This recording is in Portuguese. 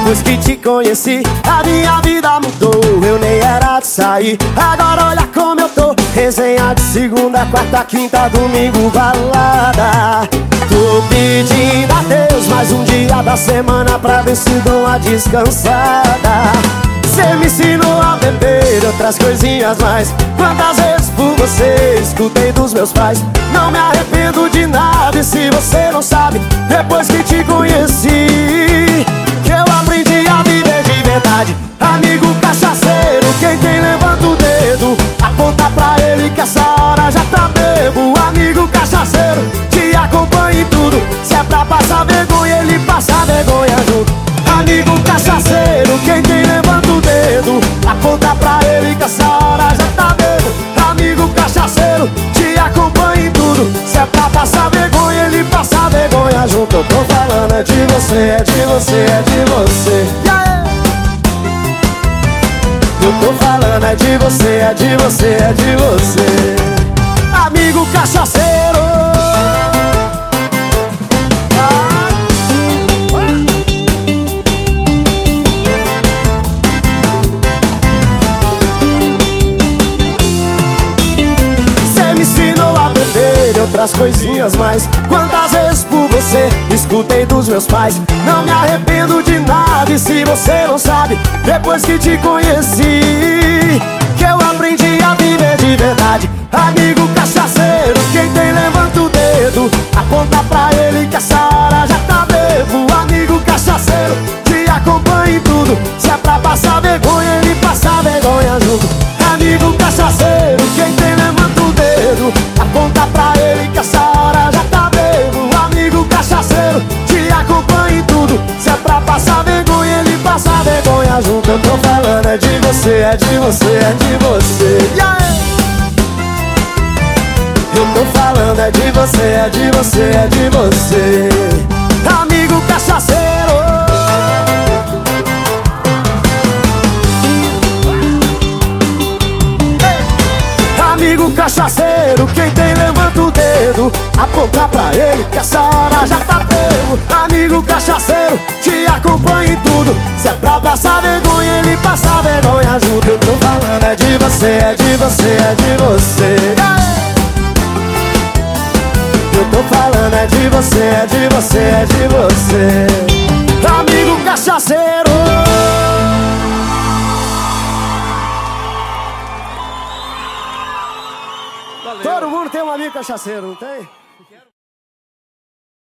Depois que te conheci, a minha vida mudou. Eu nem era de sair, agora olha como eu tô. Resenha de segunda, quarta, quinta, domingo, balada. Tô pedindo a Deus mais um dia da semana Pra ver se dou uma descansada. Cê me ensinou a beber outras coisinhas mais. Quantas vezes por você escutei dos meus pais? Não me arrependo de nada e se você não sabe Depois que te conheci você, é de você, é de você! Eu tô falando é de você, é de você, é de você. Amigo cachaceiro. Você me ensinou a beber outras coisinhas mais. Quantas vezes você escutei dos meus pais. Não me arrependo de nada e se você não sabe Depois que te conheci Que eu aprendi a viver de verdade. Amigo cachaceiro, quem tem levanta o dedo. Aponta pra ele que essa hora já tá bebo. Amigo cachaceiro, te acompanha em tudo. Se é pra passar vergonha, Eu tô falando é de você, é de você, é de você. Yeah! Eu tô falando é de você, é de você, é de você. Amigo cachaceiro. Amigo cachaceiro, quem tem levanta o dedo. Aponta pra ele que essa hora já tá bebo você. Eu tô falando é de você, é de você, é de você. Amigo cachaceiro. Todo mundo tem um amigo cachaceiro, não tem?